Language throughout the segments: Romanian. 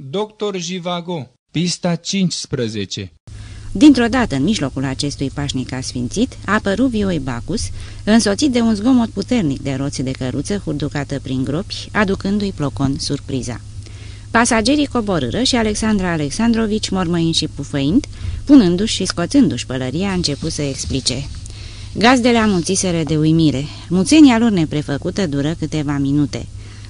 Doctor Jivago, pista 15 Dintr-o dată, în mijlocul acestui pașnic asfințit, a apărut Vioi Bacus, însoțit de un zgomot puternic de roți de căruță hurducată prin gropi, aducându-i plocon surpriza. Pasagerii coborâră și Alexandra Alexandrovici, mormăind și pufăind, punându-și și scoțându-și pălăria, a început să explice. Gazdele amuțiseră de uimire. Muțenia lor neprefăcută dură câteva minute.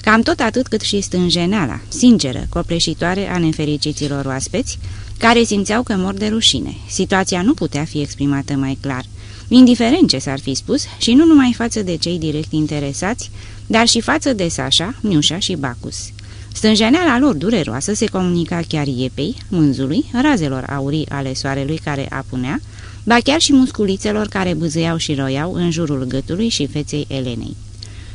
Cam tot atât cât și stânjeneala, sinceră, copleșitoare a nefericiților oaspeți, care simțeau că mor de rușine. Situația nu putea fi exprimată mai clar, indiferent ce s-ar fi spus și nu numai față de cei direct interesați, dar și față de Sasha, Miușa și Bacus. Stânjeneala lor dureroasă se comunica chiar iepei, mânzului, razelor aurii ale soarelui care apunea, ba chiar și musculițelor care bâzâiau și roiau în jurul gâtului și feței Elenei.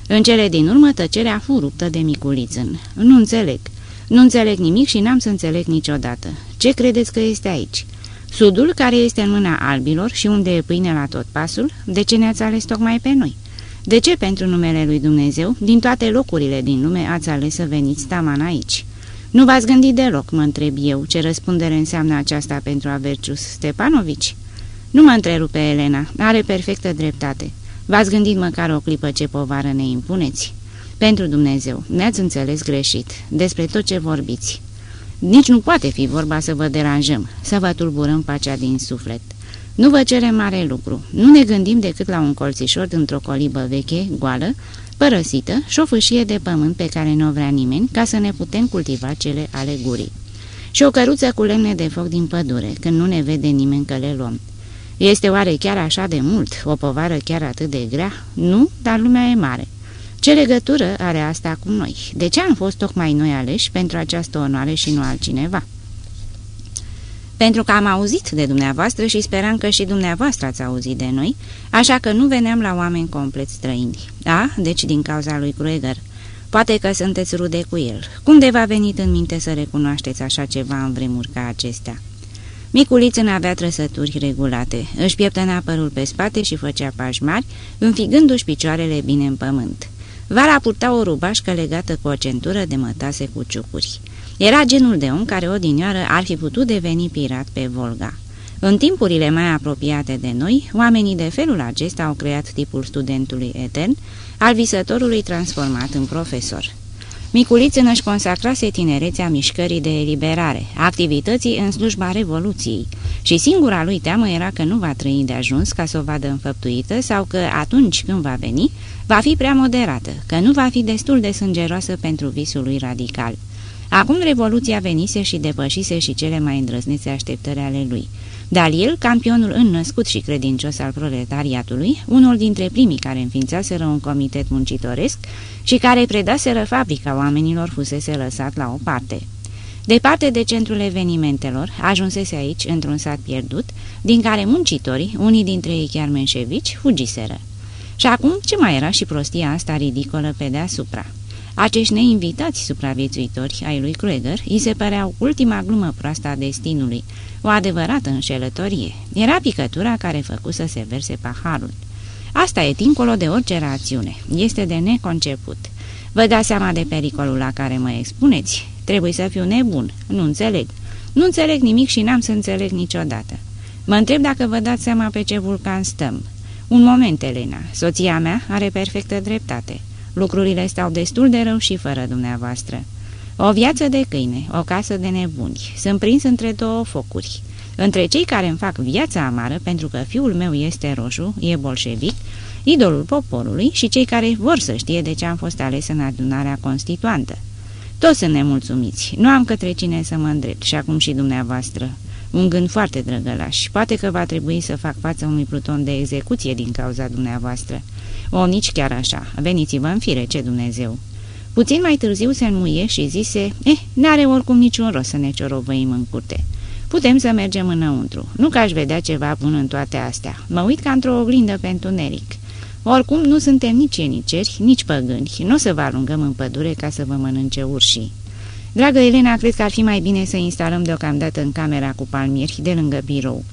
În cele din urmă tăcerea fu ruptă de miculițân. Nu înțeleg. Nu înțeleg nimic și n-am să înțeleg niciodată. Ce credeți că este aici? Sudul, care este în mâna albilor și unde e pâine la tot pasul, de ce ne-ați ales tocmai pe noi? De ce pentru numele lui Dumnezeu, din toate locurile din lume, ați ales să veniți taman aici? Nu v-ați gândit deloc, mă întreb eu, ce răspundere înseamnă aceasta pentru Avercius Stepanovici? Nu mă întrerupe Elena, are perfectă dreptate. V-ați gândit măcar o clipă ce povară ne impuneți? Pentru Dumnezeu, ne-ați înțeles greșit despre tot ce vorbiți. Nici nu poate fi vorba să vă deranjăm, să vă tulburăm pacea din suflet. Nu vă cerem mare lucru, nu ne gândim decât la un colțișor dintr-o colibă veche, goală, părăsită și o fâșie de pământ pe care nu o vrea nimeni ca să ne putem cultiva cele ale gurii. Și o căruță cu lemne de foc din pădure, când nu ne vede nimeni că le luăm. Este oare chiar așa de mult, o povară chiar atât de grea? Nu, dar lumea e mare. Ce legătură are asta cu noi? De ce am fost tocmai noi aleși pentru această onoare și nu altcineva? Pentru că am auzit de dumneavoastră și speram că și dumneavoastră ați auzit de noi, așa că nu veneam la oameni complet străini. Da, deci din cauza lui Krueger. Poate că sunteți rude cu el. Cum de v-a venit în minte să recunoașteți așa ceva în vremuri ca acestea? Miculiță avea trăsături regulate, își pieptănea părul pe spate și făcea pași mari, înfigându-și picioarele bine în pământ. Vara purta o rubașcă legată cu o centură de mătase cu ciucuri. Era genul de om care odinioară ar fi putut deveni pirat pe Volga. În timpurile mai apropiate de noi, oamenii de felul acesta au creat tipul studentului etern, al visătorului transformat în profesor. Miculițân își consacrase tinerețea mișcării de eliberare, activității în slujba Revoluției și singura lui teamă era că nu va trăi de ajuns ca să o vadă înfăptuită sau că atunci când va veni, va fi prea moderată, că nu va fi destul de sângeroasă pentru visul lui radical. Acum Revoluția venise și depășise și cele mai îndrăznețe așteptări ale lui. Dar el, campionul înnăscut și credincios al proletariatului, unul dintre primii care înființaseră un comitet muncitoresc și care predaseră fabrica oamenilor, fusese lăsat la o parte. Departe de centrul evenimentelor, ajunsese aici, într-un sat pierdut, din care muncitorii, unii dintre ei chiar menșevici, fugiseră. Și acum ce mai era și prostia asta ridicolă pe deasupra? Acești neinvitați supraviețuitori ai lui Krueger îi se păreau ultima glumă proastă a destinului, o adevărată înșelătorie. Era picătura care făcu să se verse paharul. Asta e dincolo de orice rațiune. Este de neconceput. Vă dați seama de pericolul la care mă expuneți? Trebuie să fiu nebun. Nu înțeleg. Nu înțeleg nimic și n-am să înțeleg niciodată. Mă întreb dacă vă dați seama pe ce vulcan stăm. Un moment, Elena. Soția mea are perfectă dreptate. Lucrurile stau destul de rău și fără dumneavoastră. O viață de câine, o casă de nebuni. Sunt prins între două focuri. Între cei care îmi fac viața amară pentru că fiul meu este roșu, e bolșevic, idolul poporului și cei care vor să știe de ce am fost ales în adunarea constituantă. Toți sunt nemulțumiți. Nu am către cine să mă îndrept și acum și dumneavoastră. Un gând foarte drăgălaș. Poate că va trebui să fac față unui pluton de execuție din cauza dumneavoastră. O, nici chiar așa. Veniți-vă în fire, ce Dumnezeu. Puțin mai târziu se înmuie și zise, eh, n-are oricum niciun rost să ne ciorovăim în curte. Putem să mergem înăuntru. Nu că aș vedea ceva bun în toate astea. Mă uit ca într-o oglindă pe întuneric. Oricum, nu suntem nici eniceri, nici păgâni. Nu o să vă alungăm în pădure ca să vă mănânce urșii. Dragă Elena, cred că ar fi mai bine să instalăm deocamdată în camera cu palmieri de lângă birou.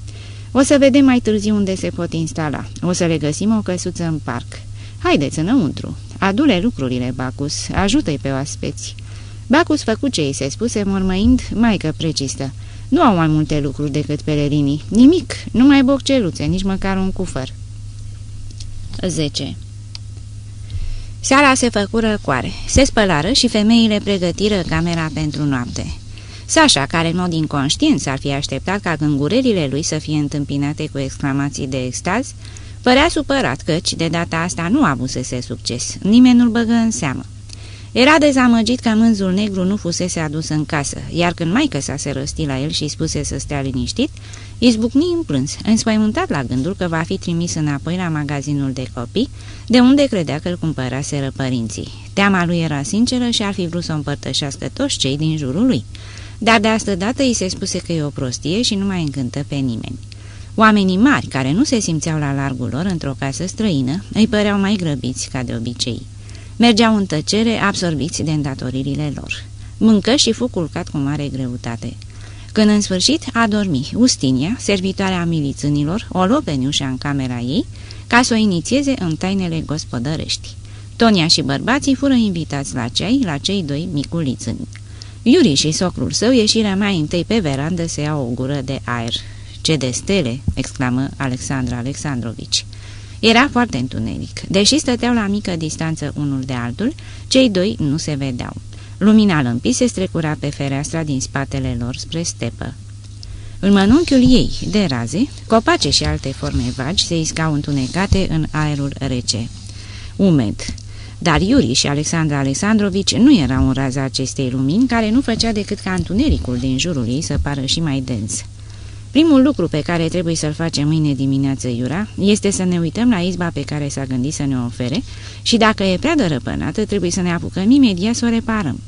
O să vedem mai târziu unde se pot instala. O să le găsim o căsuță în parc. Haideți înăuntru. Adule lucrurile, Bacus. Ajută-i pe oaspeți. Bacus făcu ce îi se spuse, mormăind, maică precistă. Nu au mai multe lucruri decât pelerinii. Nimic, numai bocceluțe, nici măcar un cufăr. 10. Seara se făcură coare, se spălară și femeile pregătiră camera pentru noapte. Sașa, care în mod inconștient s-ar fi așteptat ca gângurerile lui să fie întâmpinate cu exclamații de extaz, părea supărat căci de data asta nu avusese succes. Nimeni nu-l băgă în seamă. Era dezamăgit că mânzul negru nu fusese adus în casă, iar când maică sa se răsti la el și spuse să stea liniștit, izbucni în plâns, înspăimântat la gândul că va fi trimis înapoi la magazinul de copii, de unde credea că îl cumpăraseră părinții. Teama lui era sinceră și ar fi vrut să o împărtășească toți cei din jurul lui, dar de asta dată îi se spuse că e o prostie și nu mai încântă pe nimeni. Oamenii mari, care nu se simțeau la largul lor într-o casă străină, îi păreau mai grăbiți ca de obicei. Mergeau în tăcere, absorbiți de îndatoririle lor. Mâncă și fu culcat cu mare greutate. Când în sfârșit a dormit, Ustinia, servitoarea milițânilor, o luă pe Niușa în camera ei ca să o inițieze în tainele gospodărești. Tonia și bărbații fură invitați la ceai la cei doi miculițâni. Iuri și socrul său ieșirea mai întâi pe verandă să ia o gură de aer. Ce de stele!" exclamă Alexandra Alexandrovici. Era foarte întuneric. Deși stăteau la mică distanță unul de altul, cei doi nu se vedeau. Lumina lămpii se strecura pe fereastra din spatele lor spre stepă. În mănunchiul ei, de raze, copace și alte forme vagi se iscau întunecate în aerul rece. Umed. Dar Iuri și Alexandra Alexandrovici nu erau în raza acestei lumini, care nu făcea decât ca întunericul din jurul ei să pară și mai dens. Primul lucru pe care trebuie să-l facem mâine dimineață, Iura, este să ne uităm la izba pe care s-a gândit să ne ofere și dacă e prea dărăpânată, trebuie să ne apucăm imediat să o reparăm.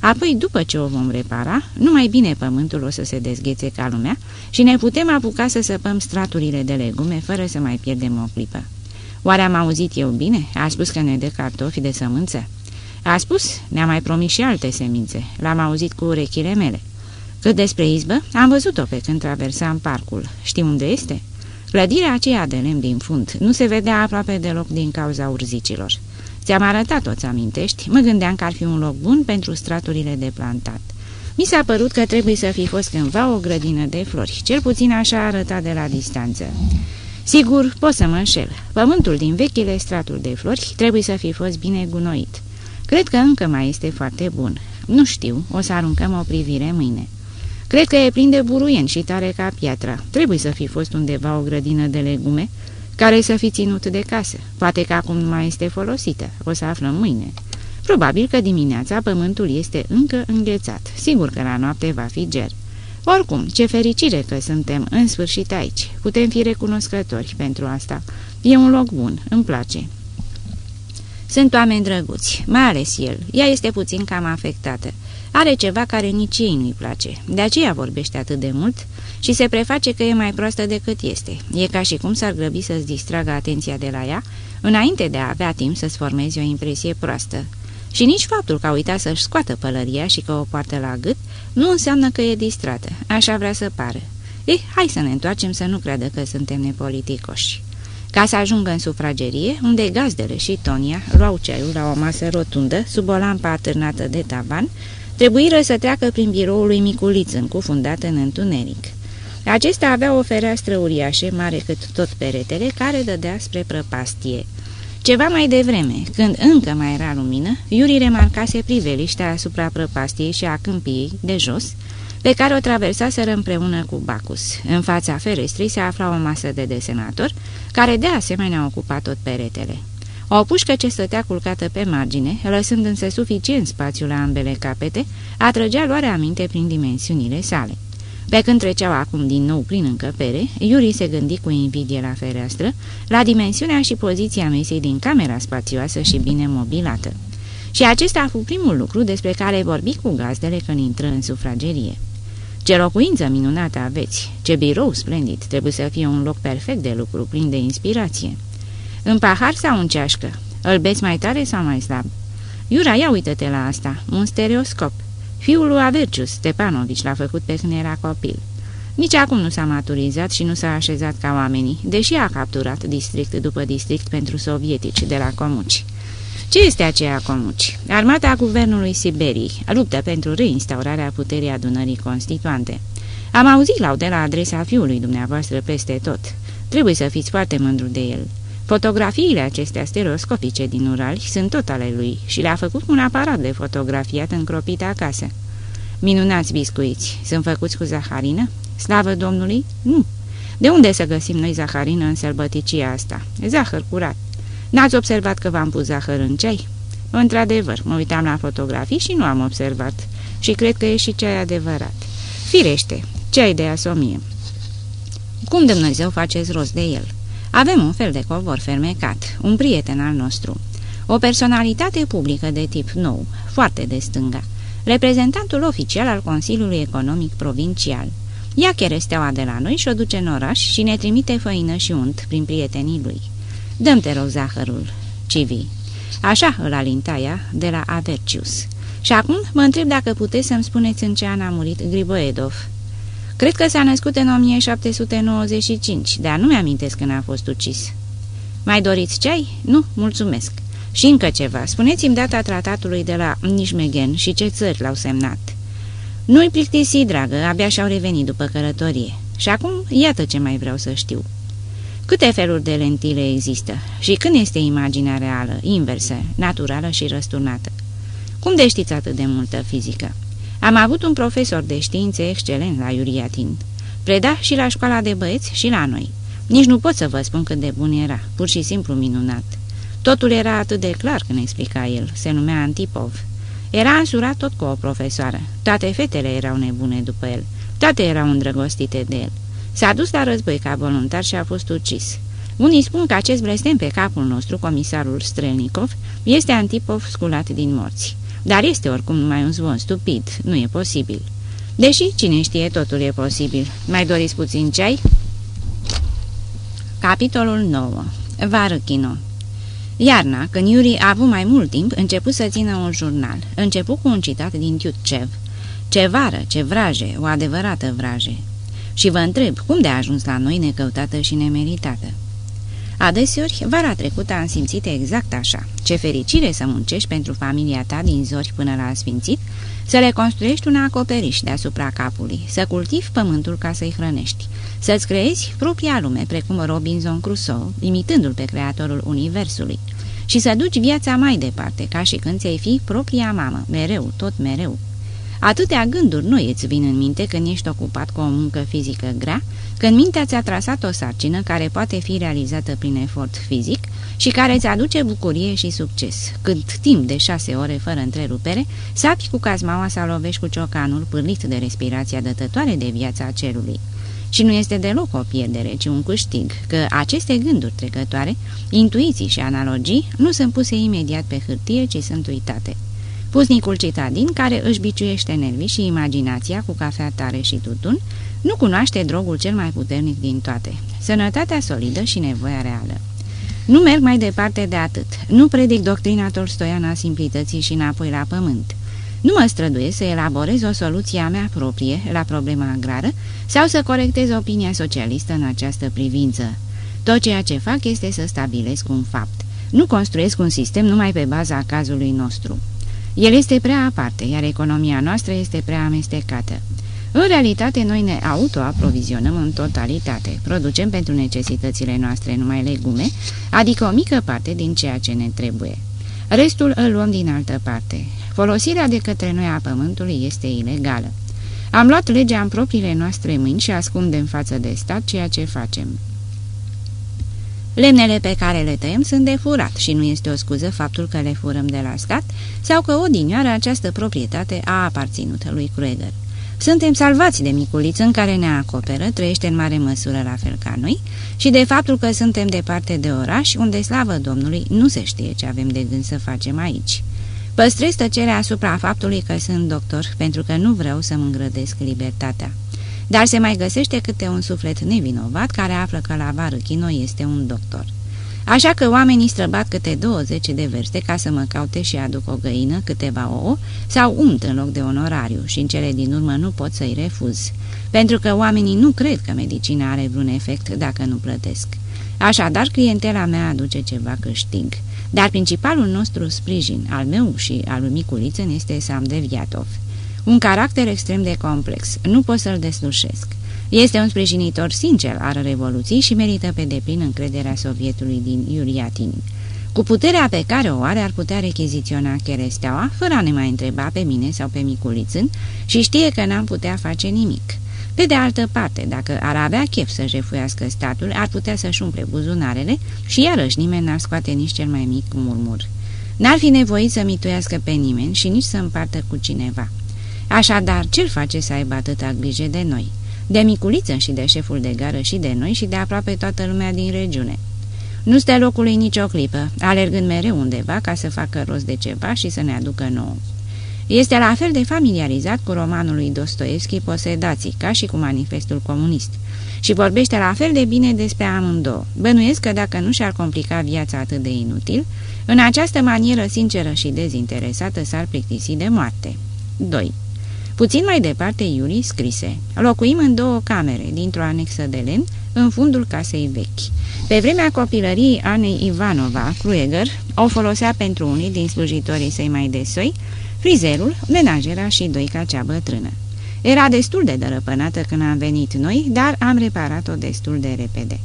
Apoi, după ce o vom repara, numai bine pământul o să se dezghețe ca lumea și ne putem apuca să săpăm straturile de legume fără să mai pierdem o clipă. Oare am auzit eu bine? A spus că ne dă cartofi de sămânță? A spus, ne-a mai promis și alte semințe. L-am auzit cu urechile mele. Cât despre izbă, am văzut-o pe când traversam parcul. Știi unde este? Clădirea aceea de lemn din fund nu se vedea aproape deloc din cauza urzicilor. Ți-am arătat-o, ți amintești? Mă gândeam că ar fi un loc bun pentru straturile de plantat. Mi s-a părut că trebuie să fi fost cândva o grădină de flori, cel puțin așa arăta de la distanță. Sigur, pot să mă înșel. Pământul din vechile stratul de flori trebuie să fi fost bine gunoit. Cred că încă mai este foarte bun. Nu știu, o să aruncăm o privire mâine. Cred că e plin de buruien și tare ca piatra. Trebuie să fi fost undeva o grădină de legume care să fi ținut de casă. Poate că acum nu mai este folosită. O să aflăm mâine. Probabil că dimineața pământul este încă înghețat. Sigur că la noapte va fi ger. Oricum, ce fericire că suntem în sfârșit aici. Putem fi recunoscători pentru asta. E un loc bun, îmi place. Sunt oameni drăguți, mai ales el. Ea este puțin cam afectată. Are ceva care nici ei nu-i place. De aceea vorbește atât de mult și se preface că e mai proastă decât este. E ca și cum s-ar grăbi să-ți distragă atenția de la ea, înainte de a avea timp să-ți formezi o impresie proastă. Și nici faptul că a uitat să-și scoată pălăria și că o poartă la gât, nu înseamnă că e distrată. Așa vrea să pară. Eh, hai să ne întoarcem să nu creadă că suntem nepoliticoși. Ca să ajungă în sufragerie, unde gazdele și Tonia luau ceaiul la o masă rotundă, sub o lampă atârnată de tavan, Trebuiră să treacă prin biroul lui Miculițân, cufundat în întuneric. Acesta avea o fereastră uriașă, mare cât tot peretele, care dădea spre prăpastie. Ceva mai devreme, când încă mai era lumină, Iuri remarcase priveliștea asupra prăpastiei și a câmpiei de jos, pe care o traversaseră împreună cu Bacus. În fața ferestrei se afla o masă de desenator, care de asemenea ocupa tot peretele. O pușcă ce stătea culcată pe margine, lăsând însă suficient spațiu la ambele capete, atrăgea luarea aminte prin dimensiunile sale. Pe când treceau acum din nou prin încăpere, Iuri se gândi cu invidie la fereastră, la dimensiunea și poziția mesei din camera spațioasă și bine mobilată. Și acesta a fost primul lucru despre care vorbi cu gazdele când intră în sufragerie. Ce locuință minunată aveți! Ce birou splendid! Trebuie să fie un loc perfect de lucru, plin de inspirație!" În pahar sau în ceașcă? Îl beți mai tare sau mai slab? Iura, ia uită-te la asta, un stereoscop. Fiul lui Avercius, Stepanovici, l-a făcut pe când era copil. Nici acum nu s-a maturizat și nu s-a așezat ca oamenii, deși a capturat district după district pentru sovietici de la Comuci. Ce este aceea comuci? Armata Guvernului Siberii luptă pentru reinstaurarea puterii adunării constituante. Am auzit laude la adresa fiului dumneavoastră peste tot. Trebuie să fiți foarte mândru de el. Fotografiile acestea stereoscopice din Urali sunt tot ale lui și le-a făcut un aparat de fotografiat încropit acasă. Minunați biscuiți, sunt făcuți cu zaharină? Slavă Domnului? Nu. De unde să găsim noi zaharină în sălbăticia asta? Zahăr curat. N-ați observat că v-am pus zahăr în ceai? Într-adevăr, mă uitam la fotografii și nu am observat. Și cred că e și ceai adevărat. Firește, ceai de asomie. Cum Dumnezeu faceți rost de el? Avem un fel de covor fermecat, un prieten al nostru. O personalitate publică de tip nou, foarte de stânga. Reprezentantul oficial al Consiliului Economic Provincial. Ia cheresteaua de la noi și o duce în oraș și ne trimite făină și unt prin prietenii lui. Dăm te rog zahărul, Civi. Așa îl alintaia de la Avercius. Și acum mă întreb dacă puteți să-mi spuneți în ce an a murit Griboedov. Cred că s-a născut în 1795, dar nu mi-amintesc când a fost ucis. Mai doriți ceai? Nu, mulțumesc. Și încă ceva, spuneți-mi data tratatului de la Nijmegen și ce țări l-au semnat. Nu-i plictisi, dragă, abia și-au revenit după călătorie. Și acum, iată ce mai vreau să știu. Câte feluri de lentile există și când este imaginea reală, inversă, naturală și răsturnată? Cum de știți atât de multă fizică? Am avut un profesor de științe excelent la Iuriatin. Preda și la școala de băieți și la noi. Nici nu pot să vă spun cât de bun era, pur și simplu minunat. Totul era atât de clar când explica el, se numea Antipov. Era însurat tot cu o profesoară. Toate fetele erau nebune după el. Toate erau îndrăgostite de el. S-a dus la război ca voluntar și a fost ucis. Unii spun că acest blestem pe capul nostru, comisarul Strelnikov, este Antipov sculat din morți. Dar este oricum numai un zvon stupid, nu e posibil. Deși, cine știe, totul e posibil. Mai doriți puțin ceai? Capitolul 9 Varăchino Iarna, când Iuri a avut mai mult timp, început să țină un jurnal. Început cu un citat din Tiutcev. Ce vară, ce vraje, o adevărată vraje. Și vă întreb, cum de a ajuns la noi necăutată și nemeritată? Adeseori, vara trecută am simțit exact așa. Ce fericire să muncești pentru familia ta din zori până la sfințit, să le construiești un acoperiș deasupra capului, să cultivi pământul ca să-i hrănești, să-ți creezi propria lume, precum Robinson Crusoe, imitându-l pe creatorul Universului, și să duci viața mai departe, ca și când ți-ai fi propria mamă, mereu, tot mereu. Atâtea gânduri nu îți vin în minte când ești ocupat cu o muncă fizică grea, când mintea ți-a trasat o sarcină care poate fi realizată prin efort fizic și care îți aduce bucurie și succes, când timp de șase ore fără întrerupere, sapi cu cazmaua sau lovești cu ciocanul pârlit de respirația dătătoare de viața cerului. Și nu este deloc o pierdere, ci un câștig, că aceste gânduri trecătoare, intuiții și analogii nu sunt puse imediat pe hârtie, ci sunt uitate. Pusnicul citadin, care își biciuiește nervii și imaginația cu cafea tare și tutun, nu cunoaște drogul cel mai puternic din toate, sănătatea solidă și nevoia reală. Nu merg mai departe de atât. Nu predic doctrina Tolstoiană a simplității și înapoi la pământ. Nu mă străduiesc să elaborez o soluție a mea proprie la problema agrară sau să corectez opinia socialistă în această privință. Tot ceea ce fac este să stabilesc un fapt. Nu construiesc un sistem numai pe baza cazului nostru. El este prea aparte, iar economia noastră este prea amestecată. În realitate, noi ne autoaprovizionăm în totalitate. Producem pentru necesitățile noastre numai legume, adică o mică parte din ceea ce ne trebuie. Restul îl luăm din altă parte. Folosirea de către noi a pământului este ilegală. Am luat legea în propriile noastre mâini și ascundem față de stat ceea ce facem. Lemnele pe care le tăiem sunt de furat și nu este o scuză faptul că le furăm de la stat sau că odinioară această proprietate a aparținut lui Krueger. Suntem salvați de miculiță în care ne acoperă, trăiește în mare măsură la fel ca noi și de faptul că suntem departe de oraș, unde, slavă Domnului, nu se știe ce avem de gând să facem aici. Păstrez tăcerea asupra faptului că sunt doctor, pentru că nu vreau să-mi îngrădesc libertatea. Dar se mai găsește câte un suflet nevinovat care află că la Varâchino este un doctor. Așa că oamenii străbat câte 20 de verste ca să mă caute și aduc o găină, câteva ouă sau unt în loc de onorariu și în cele din urmă nu pot să-i refuz, pentru că oamenii nu cred că medicina are vreun efect dacă nu plătesc. Așadar, clientela mea aduce ceva câștig. Dar principalul nostru sprijin, al meu și al lui Miculițân, este Sam Deviatov. Un caracter extrem de complex, nu pot să-l deslușesc. Este un sprijinitor sincer al Revoluției și merită pe deplin încrederea Sovietului din Iuriatin. Cu puterea pe care o are ar putea rechiziționa cheresteaua, fără a ne mai întreba pe mine sau pe Miculițân și știe că n-am putea face nimic. Pe de altă parte, dacă ar avea chef să jefuiască statul, ar putea să-și umple buzunarele și iarăși nimeni n-ar scoate nici cel mai mic murmur. N-ar fi nevoit să mituiască pe nimeni și nici să împartă cu cineva. Așadar, ce-l face să aibă atâta grijă de noi? De miculiță și de șeful de gară și de noi și de aproape toată lumea din regiune. Nu stă locului nicio clipă, alergând mereu undeva ca să facă rost de ceva și să ne aducă nouă. Este la fel de familiarizat cu romanul lui Dostoevski Posedații, ca și cu manifestul comunist, și vorbește la fel de bine despre amândouă. Bănuiesc că dacă nu și-ar complica viața atât de inutil, în această manieră sinceră și dezinteresată s-ar plictisi de moarte. 2. Puțin mai departe Iuri scrise Locuim în două camere, dintr-o anexă de lemn, în fundul casei vechi. Pe vremea copilăriei Anei Ivanova, Krueger o folosea pentru unii din slujitorii săi mai desoi, frizerul, menajera și doica cea bătrână. Era destul de dărăpânată când am venit noi, dar am reparat-o destul de repede.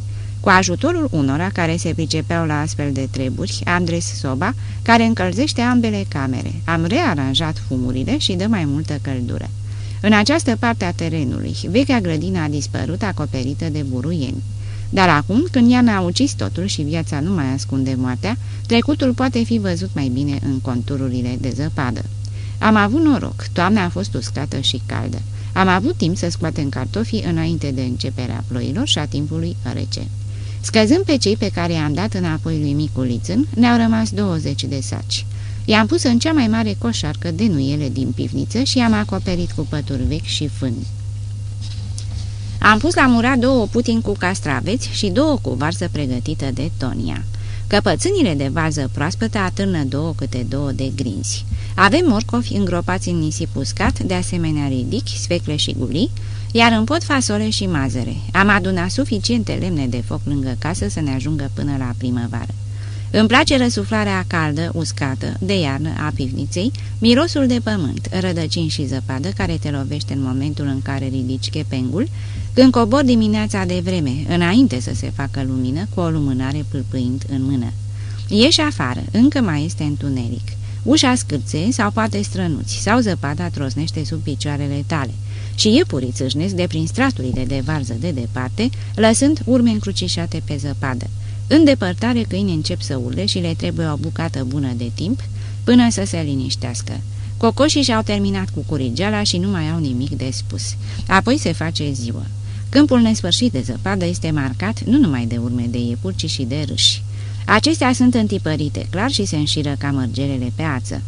Cu ajutorul unora care se pricepeau la astfel de treburi, am dres soba, care încălzește ambele camere. Am rearanjat fumurile și dă mai multă căldură. În această parte a terenului, vechea grădină a dispărut acoperită de buruieni. Dar acum, când ea a ucis totul și viața nu mai ascunde moartea, trecutul poate fi văzut mai bine în contururile de zăpadă. Am avut noroc, toamna a fost uscată și caldă. Am avut timp să scoatem cartofii înainte de începerea ploilor și a timpului rece. Scăzând pe cei pe care i-am dat înapoi lui Miculițân, ne-au rămas 20 de saci. I-am pus în cea mai mare coșarcă de nuiele din pivniță și i-am acoperit cu pături vechi și fâni. Am pus la murat două putin cu castraveți și două cu varză pregătită de Tonia. Căpățânile de varză proaspătă atârnă două câte două de grinzi. Avem morcovi îngropați în nisip uscat, de asemenea ridichi, sfecle și gulii, iar în pot fasole și mazăre. Am adunat suficiente lemne de foc lângă casă să ne ajungă până la primăvară. Îmi place răsuflarea caldă, uscată, de iarnă a pivniței, mirosul de pământ, rădăcini și zăpadă care te lovește în momentul în care ridici chepengul, când cobor dimineața de vreme, înainte să se facă lumină, cu o lumânare pâlpâind în mână. Ieși afară, încă mai este întuneric. Ușa scârțe sau poate strănuți, sau zăpada trosnește sub picioarele tale și iepurii țâșnesc de prin straturile de varză de departe, lăsând urme încrucișate pe zăpadă. În depărtare câini încep să urle și le trebuie o bucată bună de timp până să se liniștească. Cocoșii și-au terminat cu curigeala și nu mai au nimic de spus. Apoi se face ziua. Câmpul nesfârșit de zăpadă este marcat nu numai de urme de iepuri, ci și de râși. Acestea sunt întipărite clar și se înșiră ca mărgelele pe ață.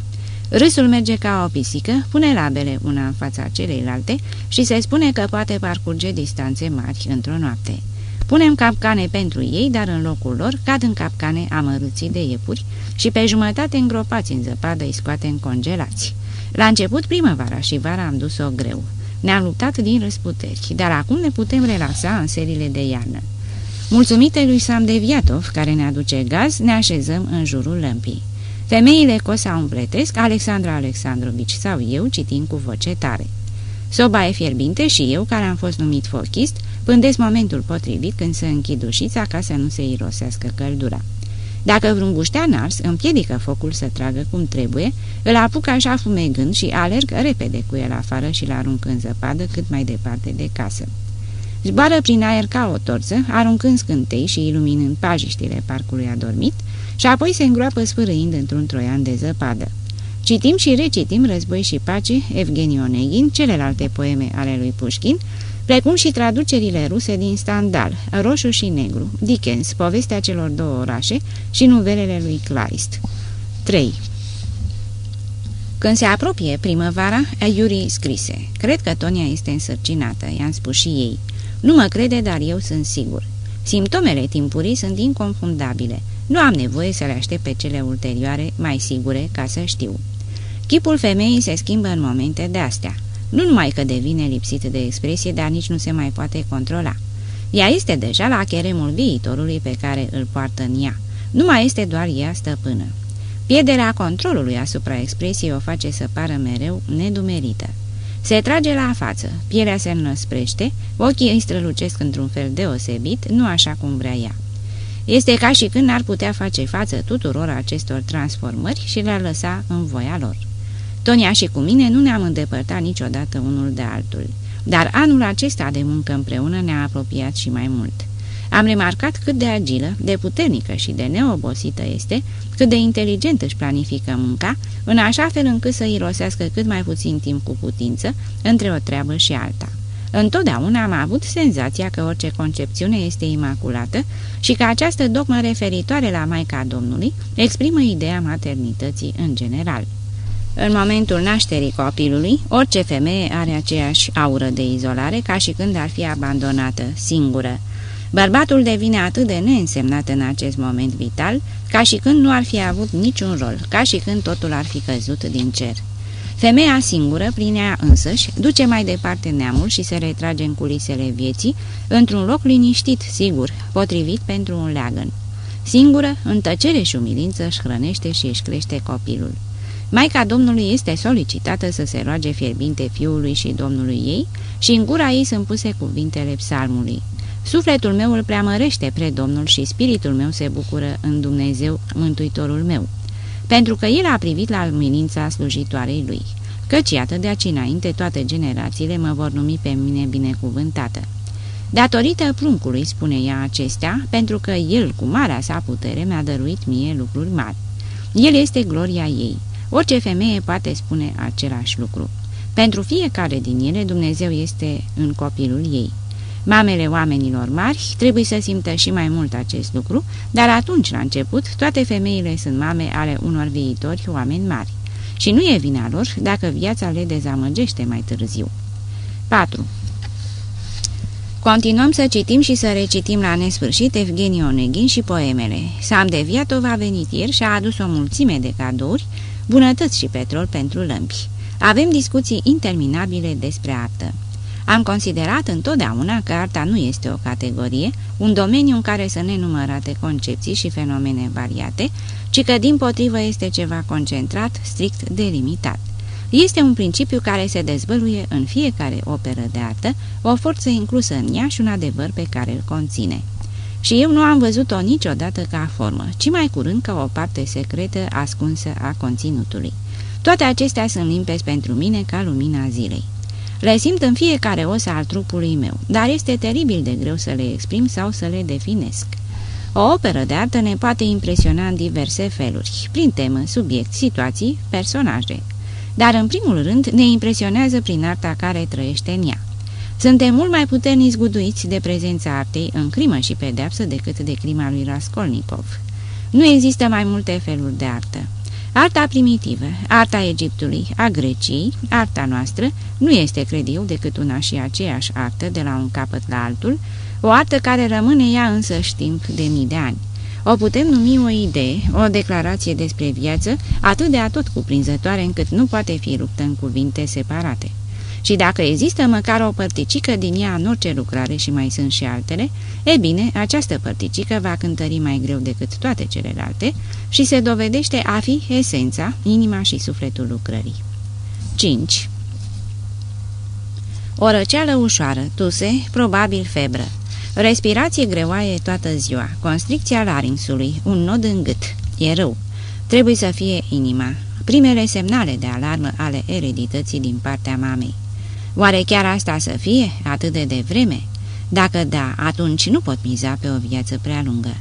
Râsul merge ca o pisică, pune labele una în fața celeilalte și se spune că poate parcurge distanțe mari într-o noapte. Punem capcane pentru ei, dar în locul lor cad în capcane amărâții de iepuri și pe jumătate îngropați în zăpadă îi scoatem congelați. La început primăvara și vara am dus-o greu. Ne-am luptat din răsputeri, dar acum ne putem relasa în serile de iarnă. Mulțumite lui Sam Deviatov, care ne aduce gaz, ne așezăm în jurul lămpii. Femeile cosa împletesc, Alexandra Alexandrovici sau eu citim cu voce tare. Soba e fierbinte și eu, care am fost numit fochist, pândesc momentul potrivit când să închid ușița ca să nu se irosească căldura. Dacă vreun buștean ars împiedică focul să tragă cum trebuie, îl apuc așa fumegând și alerg repede cu el afară și-l arunc în zăpadă cât mai departe de casă. Zboară prin aer ca o torță, aruncând scântei și iluminând pajiștile parcului adormit, și apoi se îngroapă sfârâind într-un troian de zăpadă. Citim și recitim Război și pace, Evgeni Onegin, celelalte poeme ale lui Pușkin, precum și traducerile ruse din Standal, Roșu și Negru, Dickens, Povestea celor două orașe și nuvelele lui Kleist. 3. Când se apropie primăvara, Yuri scrise, Cred că Tonia este însărcinată, i-am spus și ei. Nu mă crede, dar eu sunt sigur. Simptomele timpurii sunt inconfundabile. Nu am nevoie să le aștept pe cele ulterioare, mai sigure, ca să știu. Chipul femeii se schimbă în momente de astea. Nu numai că devine lipsit de expresie, dar nici nu se mai poate controla. Ea este deja la cheremul viitorului pe care îl poartă în ea. Nu mai este doar ea stăpână. Pierderea controlului asupra expresiei o face să pară mereu nedumerită. Se trage la față, pielea se înăsprește, ochii îi strălucesc într-un fel deosebit, nu așa cum vrea ea. Este ca și când ar putea face față tuturor acestor transformări și le-ar lăsa în voia lor. Tonia și cu mine nu ne-am îndepărtat niciodată unul de altul, dar anul acesta de muncă împreună ne-a apropiat și mai mult. Am remarcat cât de agilă, de puternică și de neobosită este, cât de inteligent își planifică munca, în așa fel încât să irosească cât mai puțin timp cu putință între o treabă și alta. Întotdeauna am avut senzația că orice concepțiune este imaculată și că această dogmă referitoare la Maica Domnului exprimă ideea maternității în general. În momentul nașterii copilului, orice femeie are aceeași aură de izolare ca și când ar fi abandonată, singură. Bărbatul devine atât de neînsemnat în acest moment vital, ca și când nu ar fi avut niciun rol, ca și când totul ar fi căzut din cer. Femeia singură, prin ea însăși, duce mai departe neamul și se retrage în culisele vieții, într-un loc liniștit, sigur, potrivit pentru un leagăn. Singură, în tăcere și umilință, își hrănește și își crește copilul. Maica Domnului este solicitată să se roage fierbinte fiului și Domnului ei și în gura ei sunt puse cuvintele psalmului. Sufletul meu îl preamărește pre Domnul și spiritul meu se bucură în Dumnezeu, Mântuitorul meu pentru că el a privit la luminința slujitoarei lui, căci iată de aici înainte toate generațiile mă vor numi pe mine binecuvântată. Datorită pruncului, spune ea acestea, pentru că el cu marea sa putere mi-a dăruit mie lucruri mari. El este gloria ei. Orice femeie poate spune același lucru. Pentru fiecare din ele, Dumnezeu este în copilul ei. Mamele oamenilor mari trebuie să simtă și mai mult acest lucru, dar atunci, la început, toate femeile sunt mame ale unor viitori oameni mari. Și nu e vina lor dacă viața le dezamăgește mai târziu. 4. Continuăm să citim și să recitim la nesfârșit Evgenie Oneghin și poemele. Sam de Viatov a venit ieri și a adus o mulțime de cadouri, bunătăți și petrol pentru lămpi. Avem discuții interminabile despre artă. Am considerat întotdeauna că arta nu este o categorie, un domeniu în care să nenumărate concepții și fenomene variate, ci că din potrivă este ceva concentrat, strict delimitat. Este un principiu care se dezvăluie în fiecare operă de artă, o forță inclusă în ea și un adevăr pe care îl conține. Și eu nu am văzut-o niciodată ca formă, ci mai curând ca o parte secretă ascunsă a conținutului. Toate acestea sunt limpezi pentru mine ca lumina zilei. Le simt în fiecare os al trupului meu, dar este teribil de greu să le exprim sau să le definesc. O operă de artă ne poate impresiona în diverse feluri, prin temă, subiect, situații, personaje. Dar în primul rând ne impresionează prin arta care trăiește în ea. Suntem mult mai puternici zguduiți de prezența artei în crimă și pedeapsă decât de crima lui Raskolnikov. Nu există mai multe feluri de artă. Arta primitivă, arta Egiptului, a Greciei, arta noastră, nu este, cred eu, decât una și aceeași artă de la un capăt la altul, o artă care rămâne ea însă știmp de mii de ani. O putem numi o idee, o declarație despre viață, atât de atot cuprinzătoare încât nu poate fi ruptă în cuvinte separate. Și dacă există măcar o părticică din ea în orice lucrare și mai sunt și altele, e bine, această părticică va cântări mai greu decât toate celelalte și se dovedește a fi esența, inima și sufletul lucrării. 5. O răceală ușoară, tuse, probabil febră. Respirație greoaie toată ziua, constricția larinxului, un nod în gât. E rău. Trebuie să fie inima. Primele semnale de alarmă ale eredității din partea mamei. Oare chiar asta să fie, atât de devreme? Dacă da, atunci nu pot miza pe o viață prea lungă.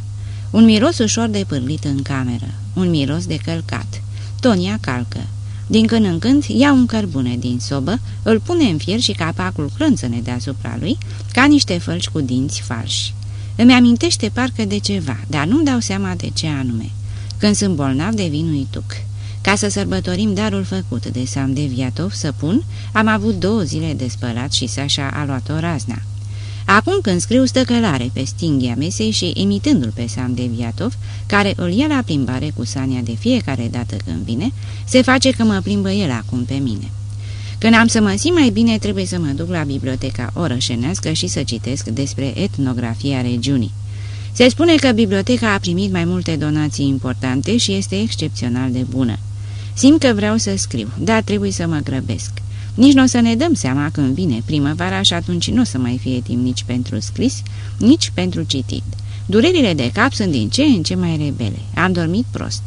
Un miros ușor de pârlit în cameră, un miros de călcat. Tonia calcă. Din când în când ia un cărbune din sobă, îl pune în fier și capacul crânțăne deasupra lui, ca niște fălci cu dinți falși. Îmi amintește parcă de ceva, dar nu-mi dau seama de ce anume. Când sunt bolnav, devin uituc. Ca să sărbătorim darul făcut de Sam de Viatov să pun, am avut două zile de spălat și Sasha a luat-o razna. Acum când scriu stăcălare pe stinghia mesei și imitându-l pe Sam de Viatov, care îl ia la plimbare cu Sania de fiecare dată când vine, se face că mă plimbă el acum pe mine. Când am să mă simt mai bine, trebuie să mă duc la biblioteca orășenească și să citesc despre etnografia regiunii. Se spune că biblioteca a primit mai multe donații importante și este excepțional de bună. Simt că vreau să scriu, dar trebuie să mă grăbesc. Nici nu o să ne dăm seama când vine primăvara și atunci nu o să mai fie timp nici pentru scris, nici pentru citit. Durerile de cap sunt din ce în ce mai rebele. Am dormit prost.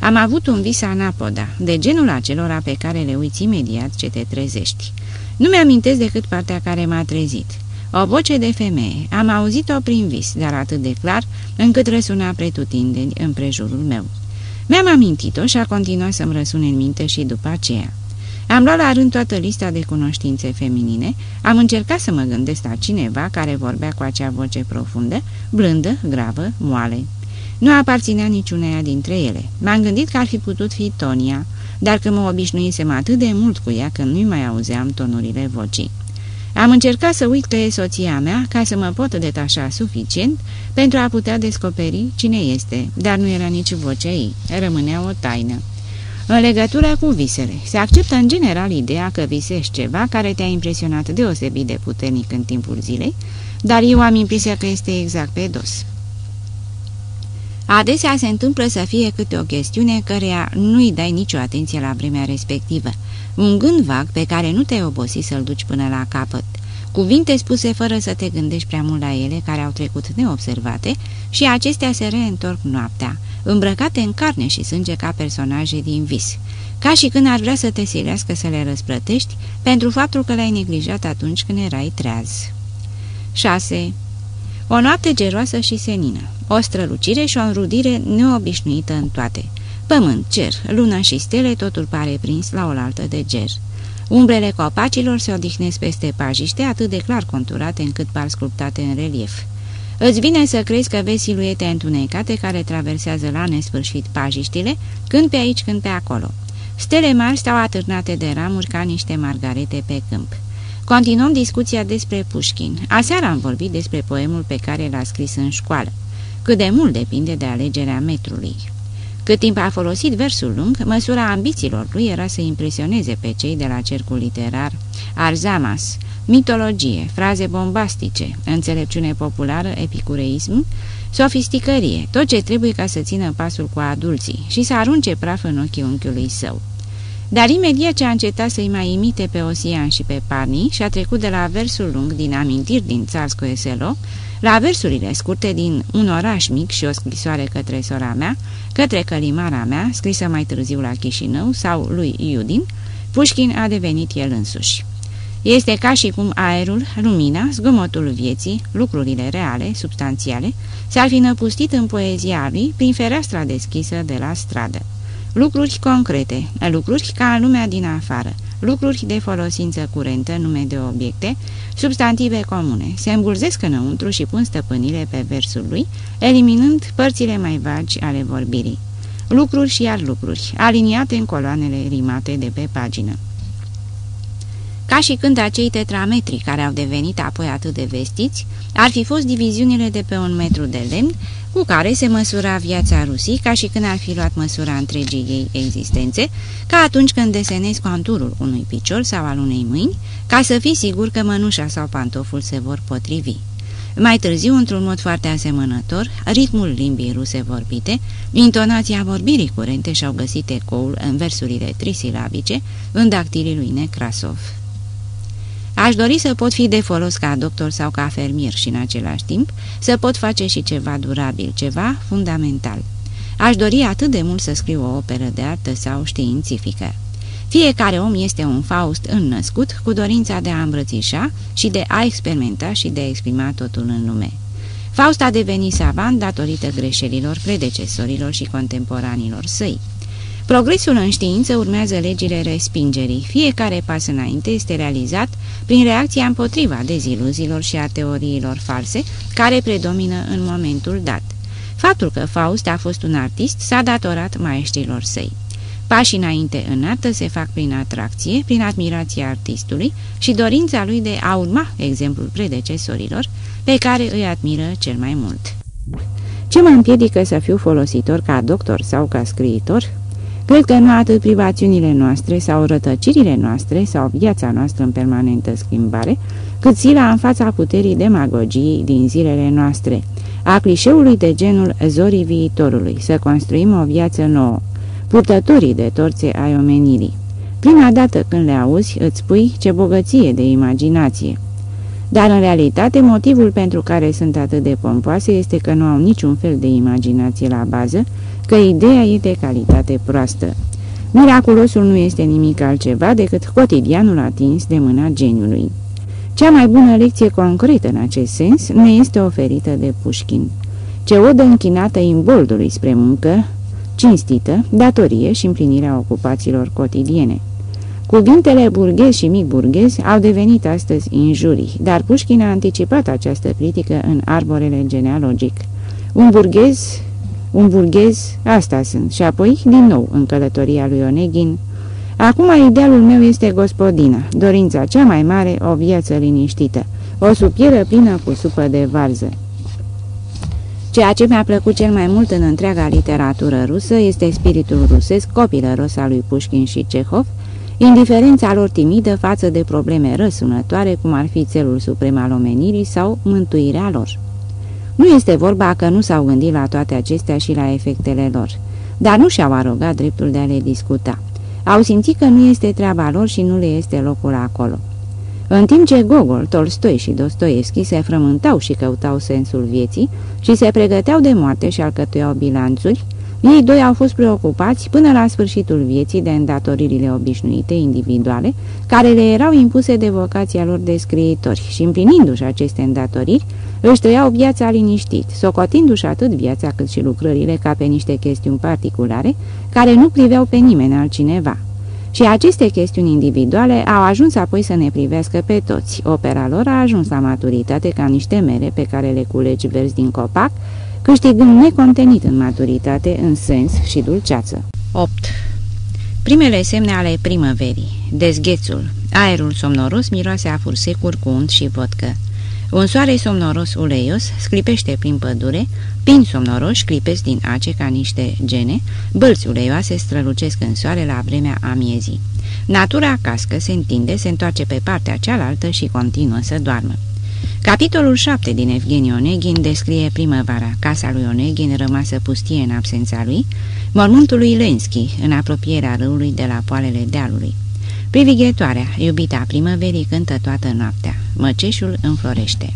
Am avut un vis anapoda, de genul acelora pe care le uiți imediat ce te trezești. Nu mi-amintesc decât partea care m-a trezit. O voce de femeie. Am auzit-o prin vis, dar atât de clar, încât răsuna pretutindeni în prejurul meu. Mi-am amintit-o și a continuat să-mi răsune în minte și după aceea. Am luat la rând toată lista de cunoștințe feminine, am încercat să mă gândesc la cineva care vorbea cu acea voce profundă, blândă, gravă, moale. Nu aparținea niciuneia dintre ele. M-am gândit că ar fi putut fi Tonia, dar că mă obișnuisem atât de mult cu ea că nu mai auzeam tonurile vocii. Am încercat să uit că e soția mea ca să mă pot detașa suficient pentru a putea descoperi cine este, dar nu era nici vocea ei, rămânea o taină. În legătură cu visele, se acceptă în general ideea că visești ceva care te-a impresionat deosebit de puternic în timpul zilei, dar eu am impresia că este exact pe dos. Adesea se întâmplă să fie câte o chestiune căreia nu-i dai nicio atenție la vremea respectivă, un gând vag pe care nu te-ai obosi să-l duci până la capăt, cuvinte spuse fără să te gândești prea mult la ele care au trecut neobservate și acestea se reîntorc noaptea, îmbrăcate în carne și sânge ca personaje din vis, ca și când ar vrea să te silească să le răsplătești pentru faptul că le-ai neglijat atunci când erai treaz. 6. O noapte geroasă și senină, o strălucire și o înrudire neobișnuită în toate. Pământ, cer, luna și stele, totul pare prins la oaltă de ger. Umbrele copacilor se odihnesc peste pajiște atât de clar conturate încât par sculptate în relief. Îți vine să crezi că vezi siluete întunecate care traversează la nesfârșit pajiștile, când pe aici, când pe acolo. Stele mari stau atârnate de ramuri ca niște margarete pe câmp. Continuăm discuția despre Pușkin. Aseară am vorbit despre poemul pe care l-a scris în școală. Cât de mult depinde de alegerea metrului. Cât timp a folosit versul lung, măsura ambițiilor lui era să impresioneze pe cei de la cercul literar Arzamas, mitologie, fraze bombastice, înțelepciune populară, epicureism, sofisticărie, tot ce trebuie ca să țină pasul cu adulții și să arunce praf în ochii unchiului său. Dar imediat ce a încetat să-i mai imite pe Osian și pe Parni și a trecut de la versul lung din amintiri din Țarscoeselo la versurile scurte din Un oraș mic și o scrisoare către sora mea, către călimara mea, scrisă mai târziu la Chișinău, sau lui Iudin, Pușkin a devenit el însuși. Este ca și cum aerul, lumina, zgomotul vieții, lucrurile reale, substanțiale, s-ar fi năpustit în poezia lui prin fereastra deschisă de la stradă. Lucruri concrete, lucruri ca în lumea din afară, lucruri de folosință curentă, nume de obiecte, substantive comune, se îmbulzesc înăuntru și pun stăpânire pe versul lui, eliminând părțile mai vagi ale vorbirii. Lucruri și iar lucruri, aliniate în coloanele rimate de pe pagină. Ca și când acei tetrametri care au devenit apoi atât de vestiți, ar fi fost diviziunile de pe un metru de lemn, cu care se măsura viața Rusii ca și când ar fi luat măsura întregii ei existențe, ca atunci când desenezi conturul unui picior sau al unei mâini, ca să fii sigur că mănușa sau pantoful se vor potrivi. Mai târziu, într-un mod foarte asemănător, ritmul limbii ruse vorbite, intonația vorbirii curente și-au găsit ecoul în versurile trisilabice în dactilii lui Necrasov. Aș dori să pot fi de folos ca doctor sau ca fermier și în același timp să pot face și ceva durabil, ceva fundamental. Aș dori atât de mult să scriu o operă de artă sau științifică. Fiecare om este un Faust înnăscut cu dorința de a îmbrățișa și de a experimenta și de a exprima totul în lume. Faust a devenit savant datorită greșelilor predecesorilor și contemporanilor săi. Progresul în știință urmează legile respingerii. Fiecare pas înainte este realizat prin reacția împotriva deziluzilor și a teoriilor false care predomină în momentul dat. Faptul că Faust a fost un artist s-a datorat maestrilor săi. Pașii înainte în artă se fac prin atracție, prin admirația artistului și dorința lui de a urma exemplul predecesorilor, pe care îi admiră cel mai mult. Ce mă împiedică să fiu folositor ca doctor sau ca scriitor? Cred că nu atât privațiunile noastre sau rătăcirile noastre sau viața noastră în permanentă schimbare, cât sila în fața puterii demagogiei din zilele noastre, a clișeului de genul zorii viitorului, să construim o viață nouă, purtătorii de torțe ai omenirii. Prima dată când le auzi, îți spui ce bogăție de imaginație. Dar în realitate, motivul pentru care sunt atât de pompoase este că nu au niciun fel de imaginație la bază, că ideea e de calitate proastă. Miraculosul nu este nimic altceva decât cotidianul atins de mâna geniului. Cea mai bună lecție concretă în acest sens ne este oferită de Pușkin. Ce odă închinată imboldului spre muncă, cinstită, datorie și împlinirea ocupațiilor cotidiene. Cuvintele burghez și mic burghez au devenit astăzi injurii, dar Pușkin a anticipat această critică în arborele genealogic. Un burghez, un burghez, asta sunt, și apoi, din nou, în călătoria lui Oneghin. Acum idealul meu este gospodina, dorința cea mai mare, o viață liniștită, o supieră plină cu supă de varză. Ceea ce mi-a plăcut cel mai mult în întreaga literatură rusă este spiritul rusesc, copilăros al lui Pușkin și Cehov, indiferența lor timidă față de probleme răsunătoare, cum ar fi țelul suprem al omenirii sau mântuirea lor. Nu este vorba că nu s-au gândit la toate acestea și la efectele lor, dar nu și-au arogat dreptul de a le discuta. Au simțit că nu este treaba lor și nu le este locul acolo. În timp ce Gogol, Tolstoi și Dostoevski se frământau și căutau sensul vieții și se pregăteau de moarte și alcătuiau bilanțuri, ei doi au fost preocupați până la sfârșitul vieții de îndatoririle obișnuite individuale, care le erau impuse de vocația lor de scriitori și împlinindu-și aceste îndatoriri, își trăiau viața liniștit, socotindu-și atât viața cât și lucrările ca pe niște chestiuni particulare, care nu priveau pe nimeni altcineva. Și aceste chestiuni individuale au ajuns apoi să ne privească pe toți. Opera lor a ajuns la maturitate ca niște mere pe care le culegi verzi din copac, câștigând necontenit în maturitate, în sens și dulceață. 8. Primele semne ale primăverii. Dezghețul. Aerul somnoros miroase a fursecuri cu unt și vodcă. Un soare somnoros uleios sclipește prin pădure, pin somnoroși clipesc din ace ca niște gene, bălți uleioase strălucesc în soare la vremea amiezii. Natura cască, se întinde, se întoarce pe partea cealaltă și continuă să doarmă. Capitolul 7 din Evgeni Oneghin descrie primăvara, casa lui Oneghin rămasă pustie în absența lui, mormântul lui Lenski, în apropierea râului de la poalele dealului. Privighetoarea, iubita primăverii, cântă toată noaptea. Măceșul înflorește.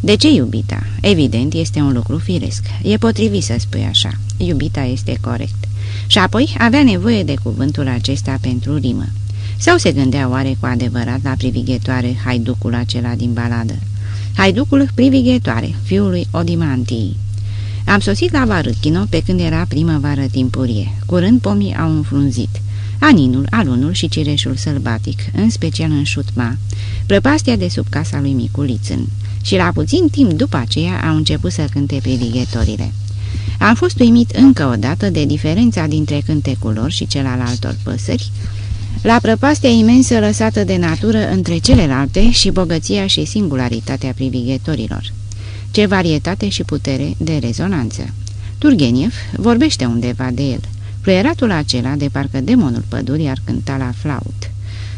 De ce iubita? Evident, este un lucru firesc. E potrivit să spui așa. Iubita este corect. Și apoi avea nevoie de cuvântul acesta pentru rimă. Sau se gândea oare cu adevărat la privighetoare haiducul acela din baladă? Haiducul privighetoare, fiul lui Odimantii. Am sosit la Varâchino pe când era primăvară timpurie. Curând pomii au înfrunzit. Aninul, alunul și cireșul sălbatic, în special în șutma, prăpastia de sub casa lui Miculițân. Și la puțin timp după aceea au început să cânte privighetorile. Am fost uimit încă o dată de diferența dintre cântecul lor și cel al altor păsări, la prăpastia imensă lăsată de natură între celelalte și bogăția și singularitatea privighetorilor. Ce varietate și putere de rezonanță! Turgeniev vorbește undeva de el. Fluieratul acela, de parcă demonul pădurii ar cânta la flaut.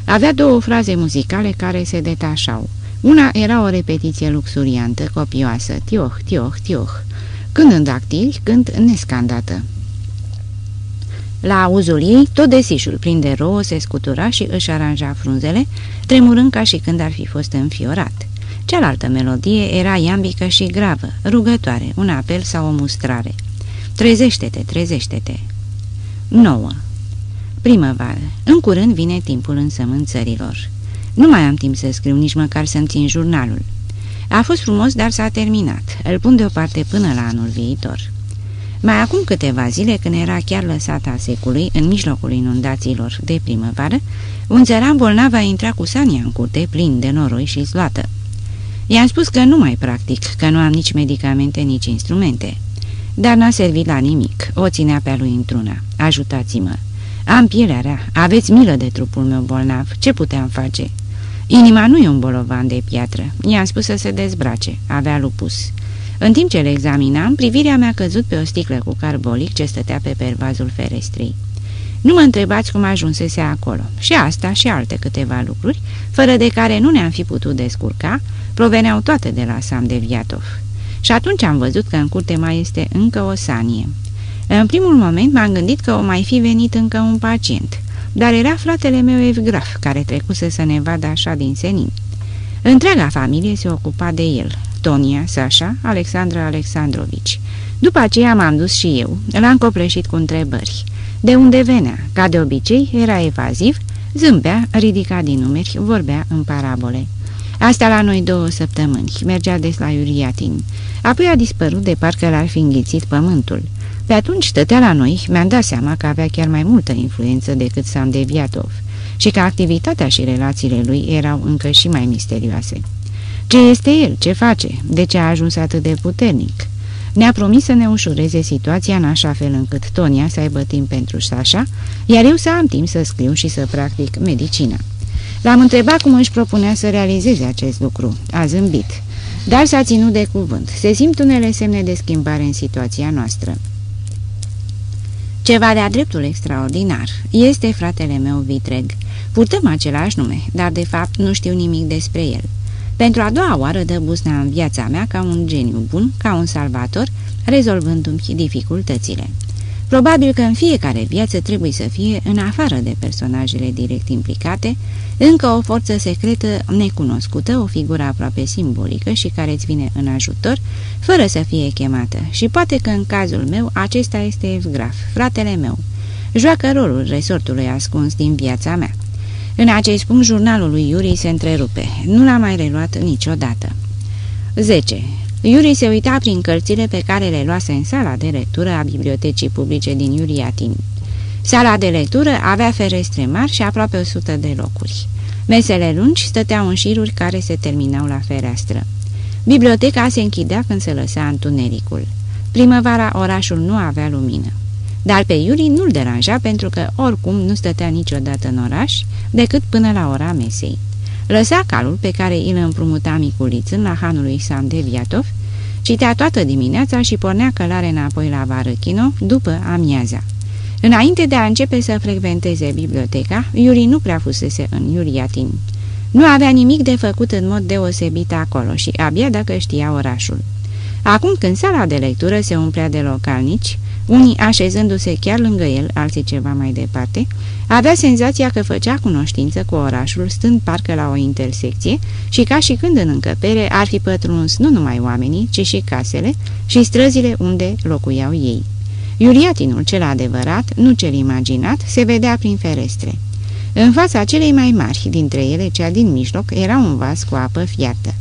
Avea două fraze muzicale care se detașau. Una era o repetiție luxuriantă, copioasă, tioh, tioh, tioh, când în dactili, când nescandată. La auzul ei, tot desișul plin de rouă se scutura și își aranja frunzele, tremurând ca și când ar fi fost înfiorat. Cealaltă melodie era iambică și gravă, rugătoare, un apel sau o mustrare. Trezește-te, trezește-te! 9. Primăvară. În curând vine timpul însămânțărilor. Nu mai am timp să scriu, nici măcar să-mi țin jurnalul. A fost frumos, dar s-a terminat. Îl pun deoparte până la anul viitor. Mai acum câteva zile, când era chiar lăsată a secului, în mijlocul inundațiilor de primăvară, un țăran bolnav a intrat cu sania în curte, plin de noroi și zloată. I-am spus că nu mai practic, că nu am nici medicamente, nici instrumente. Dar n-a servit la nimic, o ținea pe lui într-una. Ajutați-mă! Am pielea rea, aveți milă de trupul meu bolnav, ce puteam face?" Inima nu e un bolovan de piatră. I-am spus să se dezbrace. Avea lupus. În timp ce le examinam, privirea mea căzut pe o sticlă cu carbolic ce stătea pe pervazul ferestrei. Nu mă întrebați cum ajunsese acolo. Și asta și alte câteva lucruri, fără de care nu ne-am fi putut descurca, proveneau toate de la Sam de Viatov. Și atunci am văzut că în curte mai este încă o sanie. În primul moment m-am gândit că o mai fi venit încă un pacient, dar era fratele meu Evgraf, care trecuse să ne vadă așa din senin. Întreaga familie se ocupa de el, Tonia, Sasha, Alexandra Alexandrovici. După aceea m-am dus și eu, l-am copleșit cu întrebări. De unde venea? Ca de obicei, era evaziv, zâmbea, ridica din numeri, vorbea în parabole. Asta la noi două săptămâni, mergea des la Iuriatin. Apoi a dispărut de parcă l-ar fi înghițit pământul. Pe atunci stătea la noi, mi-am dat seama că avea chiar mai multă influență decât Sam Deviatov și că activitatea și relațiile lui erau încă și mai misterioase. Ce este el? Ce face? De ce a ajuns atât de puternic? Ne-a promis să ne ușureze situația în așa fel încât Tonia să aibă timp pentru Sasha, iar eu să am timp să scriu și să practic medicina. L-am întrebat cum își propunea să realizeze acest lucru. A zâmbit. Dar s-a ținut de cuvânt. Se simt unele semne de schimbare în situația noastră. Ceva de-a dreptul extraordinar. Este fratele meu vitreg. Purtăm același nume, dar de fapt nu știu nimic despre el. Pentru a doua oară dă busna în viața mea ca un geniu bun, ca un salvator, rezolvându-mi dificultățile. Probabil că în fiecare viață trebuie să fie, în afară de personajele direct implicate, încă o forță secretă necunoscută, o figură aproape simbolică și care îți vine în ajutor, fără să fie chemată. Și poate că în cazul meu acesta este Evgraf, fratele meu. Joacă rolul resortului ascuns din viața mea. În acest punct, jurnalul lui Iuri se întrerupe. Nu l-a mai reluat niciodată. 10. Iuri se uita prin cărțile pe care le luase în sala de lectură a bibliotecii publice din Iuriatin. Sala de lectură avea ferestre mari și aproape 100 de locuri. Mesele lungi stăteau în șiruri care se terminau la fereastră. Biblioteca se închidea când se lăsa întunericul. Primăvara orașul nu avea lumină. Dar pe Iuri nu-l deranja pentru că oricum nu stătea niciodată în oraș decât până la ora mesei. Lăsa calul pe care îl împrumuta miculițân la hanul lui Sam Deviatov, citea toată dimineața și pornea călare înapoi la Varăchino după amiaza. Înainte de a începe să frecventeze biblioteca, Iuri nu prea fusese în Iuriatin. Nu avea nimic de făcut în mod deosebit acolo și abia dacă știa orașul. Acum când sala de lectură se umplea de localnici, unii așezându-se chiar lângă el, alții ceva mai departe, avea senzația că făcea cunoștință cu orașul stând parcă la o intersecție și ca și când în încăpere ar fi pătruns nu numai oamenii, ci și casele și străzile unde locuiau ei. Iuriatinul cel adevărat, nu cel imaginat, se vedea prin ferestre. În fața celei mai mari dintre ele, cea din mijloc, era un vas cu apă fiartă.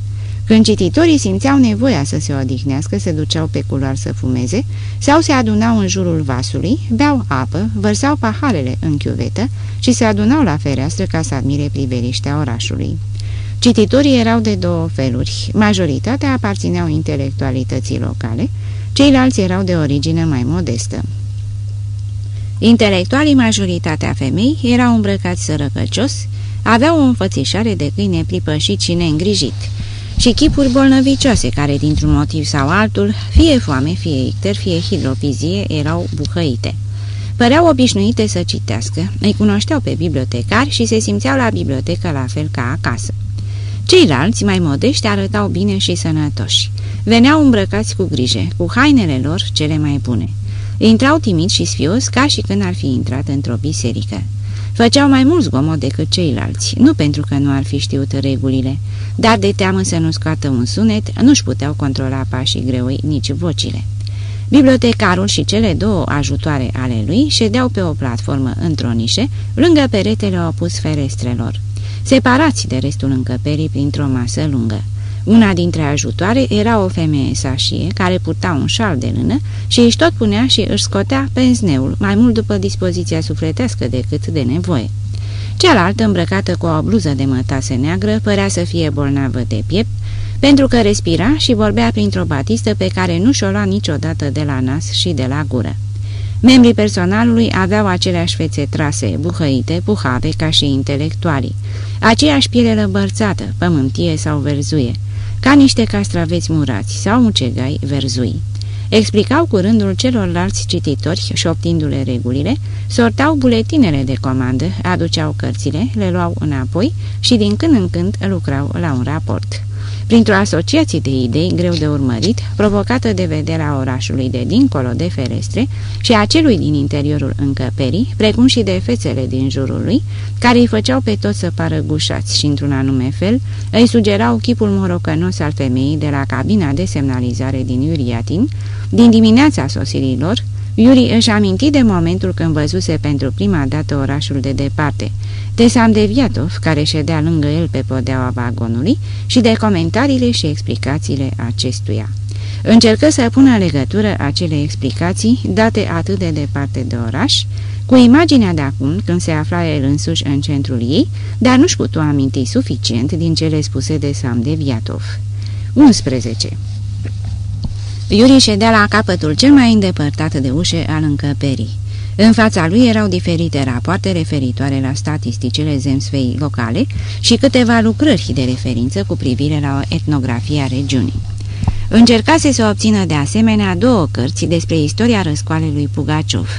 Când cititorii simțeau nevoia să se odihnească, se duceau pe culoar să fumeze sau se adunau în jurul vasului, beau apă, vărsau paharele în chiuvetă și se adunau la fereastră ca să admire priveliștea orașului. Cititorii erau de două feluri. Majoritatea aparțineau intelectualității locale, ceilalți erau de origine mai modestă. Intelectualii, majoritatea femei, erau îmbrăcați sărăcăcios, aveau o înfățișare de câine pripășit și neîngrijit, și chipuri bolnăvicioase care, dintr-un motiv sau altul, fie foame, fie icter, fie hidropizie, erau buhăite. Păreau obișnuite să citească, îi cunoșteau pe bibliotecari și se simțeau la bibliotecă la fel ca acasă. Ceilalți, mai modești, arătau bine și sănătoși. Veneau îmbrăcați cu grijă, cu hainele lor cele mai bune. Intrau timid și sfios ca și când ar fi intrat într-o biserică. Făceau mai mult zgomot decât ceilalți, nu pentru că nu ar fi știut regulile, dar de teamă să nu scoată un sunet, nu-și puteau controla pașii greui, nici vocile. Bibliotecarul și cele două ajutoare ale lui ședeau pe o platformă într-o nișe, lângă peretele opus ferestrelor, separați de restul încăperii printr-o masă lungă. Una dintre ajutoare era o femeie sașie care purta un șal de lână și își tot punea și își scotea pensneul, mai mult după dispoziția sufletească decât de nevoie. Cealaltă, îmbrăcată cu o bluză de mătase neagră, părea să fie bolnavă de piept, pentru că respira și vorbea printr-o batistă pe care nu și-o lua niciodată de la nas și de la gură. Membrii personalului aveau aceleași fețe trase, buhăite, puhave ca și intelectualii, aceeași piele lăbărțată, pământie sau verzuie, ca niște castraveți murați sau mucegai verzui. explicau cu rândul celorlalți cititori, șoptindu-le regulile, sortau buletinele de comandă, aduceau cărțile, le luau înapoi și din când în când lucrau la un raport printr-o asociație de idei greu de urmărit, provocată de vederea orașului de dincolo de ferestre și a celui din interiorul încăperii, precum și de fețele din jurul lui, care îi făceau pe toți să pară gușați și, într-un anume fel, îi sugerau chipul morocănos al femeii de la cabina de semnalizare din Iuriatin, din dimineața sosirilor, Iuri își aminti de momentul când văzuse pentru prima dată orașul de departe, de Samdeviatov, care ședea lângă el pe podeaua vagonului, și de comentariile și explicațiile acestuia. Încercă să pună în legătură acele explicații, date atât de departe de oraș, cu imaginea de acum, când se afla el însuși în centrul ei, dar nu-și putu aminti suficient din cele spuse de Samdeviatov. 11. Iuri ședea la capătul cel mai îndepărtat de ușe al încăperii. În fața lui erau diferite rapoarte referitoare la statisticile zemsfei locale și câteva lucrări de referință cu privire la etnografia regiunii. Încercase să obțină de asemenea două cărți despre istoria răscoalei lui Pugaciov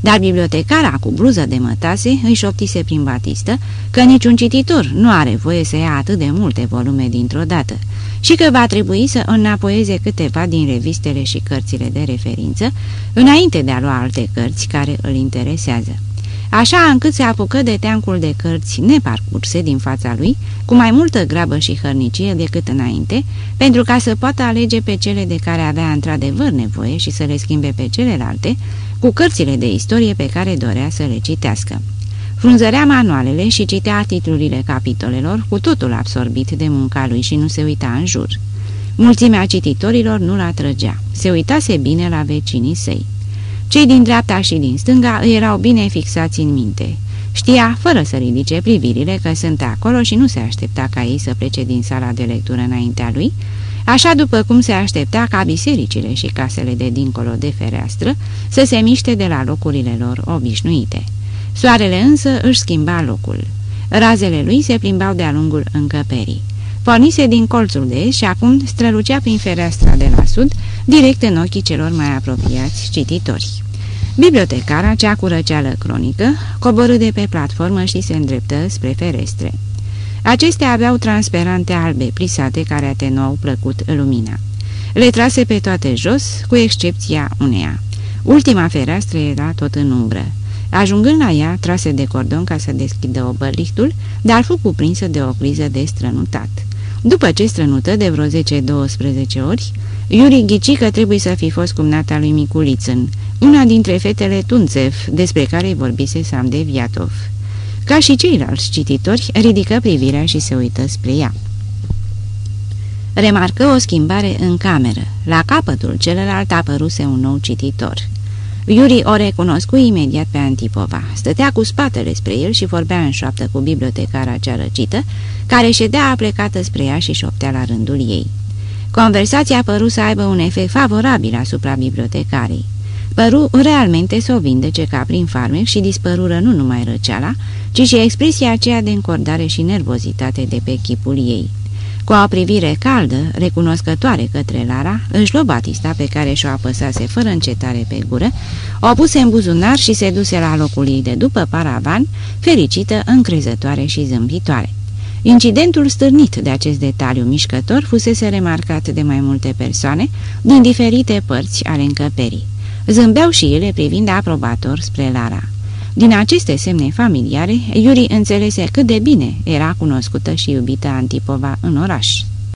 dar bibliotecara cu bluză de mătase își șoptise prin Batistă că niciun cititor nu are voie să ia atât de multe volume dintr-o dată și că va trebui să înapoieze câteva din revistele și cărțile de referință înainte de a lua alte cărți care îl interesează. Așa încât se apucă de teancul de cărți neparcurse din fața lui, cu mai multă grabă și hărnicie decât înainte, pentru ca să poată alege pe cele de care avea într-adevăr nevoie și să le schimbe pe celelalte, cu cărțile de istorie pe care dorea să le citească. Frunzărea manualele și citea titlurile capitolelor, cu totul absorbit de munca lui și nu se uita în jur. Mulțimea cititorilor nu-l atrăgea, se uitase bine la vecinii săi. Cei din dreapta și din stânga erau bine fixați în minte. Știa, fără să ridice privirile, că sunt acolo și nu se aștepta ca ei să plece din sala de lectură înaintea lui, așa după cum se aștepta ca bisericile și casele de dincolo de fereastră să se miște de la locurile lor obișnuite. Soarele însă își schimba locul. Razele lui se plimbau de-a lungul încăperii. Pornise din colțul de est și acum strălucea prin fereastra de la sud, direct în ochii celor mai apropiați cititori. Bibliotecara, cea cu răceală cronică, coborâ de pe platformă și se îndreptă spre ferestre. Acestea aveau transparente albe plisate care atenuau plăcut lumina. Le trase pe toate jos, cu excepția uneia. Ultima fereastră era tot în umbră. Ajungând la ea, trase de cordon ca să deschidă obărlichtul, dar fu cuprinsă de o criză de strănutat. După ce strănută de vreo 10-12 ori, Iuri ghici că trebuie să fi fost cumnata lui Miculițân, una dintre fetele Tunțev, despre care vorbise Sam de Viatov. Ca și ceilalți cititori, ridică privirea și se uită spre ea. Remarcă o schimbare în cameră. La capătul celălalt apăruse un nou cititor. Iuri o recunoscu imediat pe Antipova. Stătea cu spatele spre el și vorbea în șoaptă cu bibliotecara cea răcită, care ședea aplecată spre ea și șoptea la rândul ei. Conversația păru să aibă un efect favorabil asupra bibliotecarei. Păru realmente să o vindece ca prin farmec și dispărură nu numai răceala, ci și expresia aceea de încordare și nervozitate de pe chipul ei. Cu o privire caldă, recunoscătoare către Lara, își luă Batista pe care și-o apăsase fără încetare pe gură, o puse în buzunar și se duse la locul ei de după paravan, fericită, încrezătoare și zâmbitoare. Incidentul stârnit de acest detaliu mișcător fusese remarcat de mai multe persoane din diferite părți ale încăperii. Zâmbeau și ele privind aprobator spre Lara. Din aceste semne familiare, Iuri înțelese cât de bine era cunoscută și iubită Antipova în oraș.